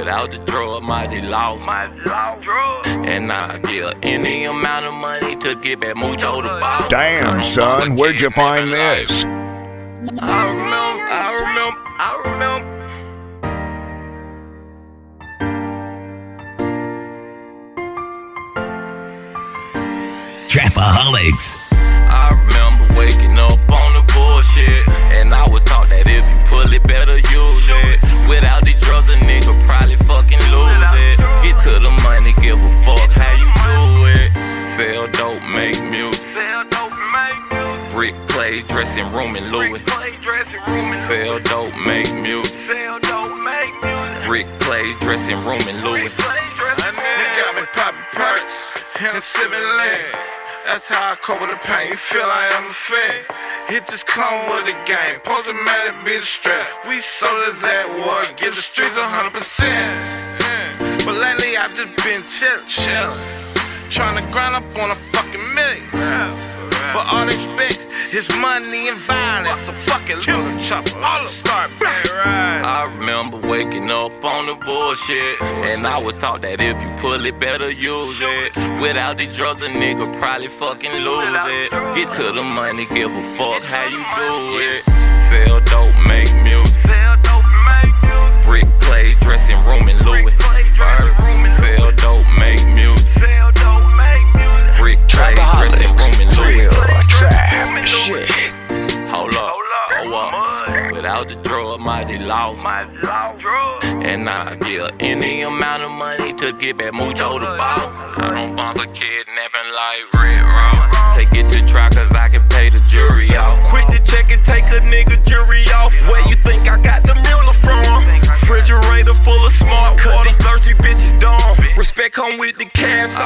Without the drug, Mozzy lost. And I give any amount of money to get back Mucho the ball. Damn, son, where'd you find this? I remember, I remember, I remember. Trapaholics. I remember waking up on the bullshit. And I was taught that dope, make music. Brick plays, dressing room in Louis. Sell dope, make music. Brick plays, dressing room in Louis. You got me popping perks and sipping lean. That's how I cope with the pain. You feel I am a fan. It just come with the game. Post-traumatic be the stress. We soldiers at war. Give the streets hundred percent. But lately I've just been chill, chill. Trying to grind up on a fucking million. But all they expect is money and violence. So fuck it, little chopper. All the start right. I remember waking up on the bullshit. And I was taught that if you pull it, better use it. Without the drugs, a nigga probably fucking lose it. Get to the money, give a fuck how you do it. Sell dope, make music. Without the drug, Mozzy lost. And I give any amount of money to get back Mucho the ball. I don't bump for kidnapping like Red Raw. Take it to trial cause I can pay the jury off. Quick to check and take a nigga jury off. Where you think I got the Mueller from? Refrigerator full of smart water. These thirsty bitches dumb. Respect come with the cash, so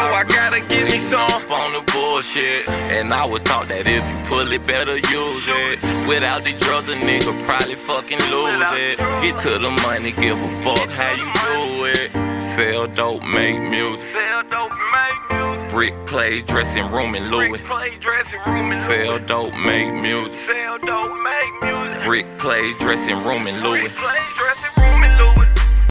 bullshit. And I was taught that if you pull it, better use it. Without the drugs, a nigga probably fucking lose it. Get to the money, give a fuck how you do it. Sell dope, make music. sell dope Brick plays, dressing room in Louis. Sell dope, make music. Brick plays, dressing room in Louis.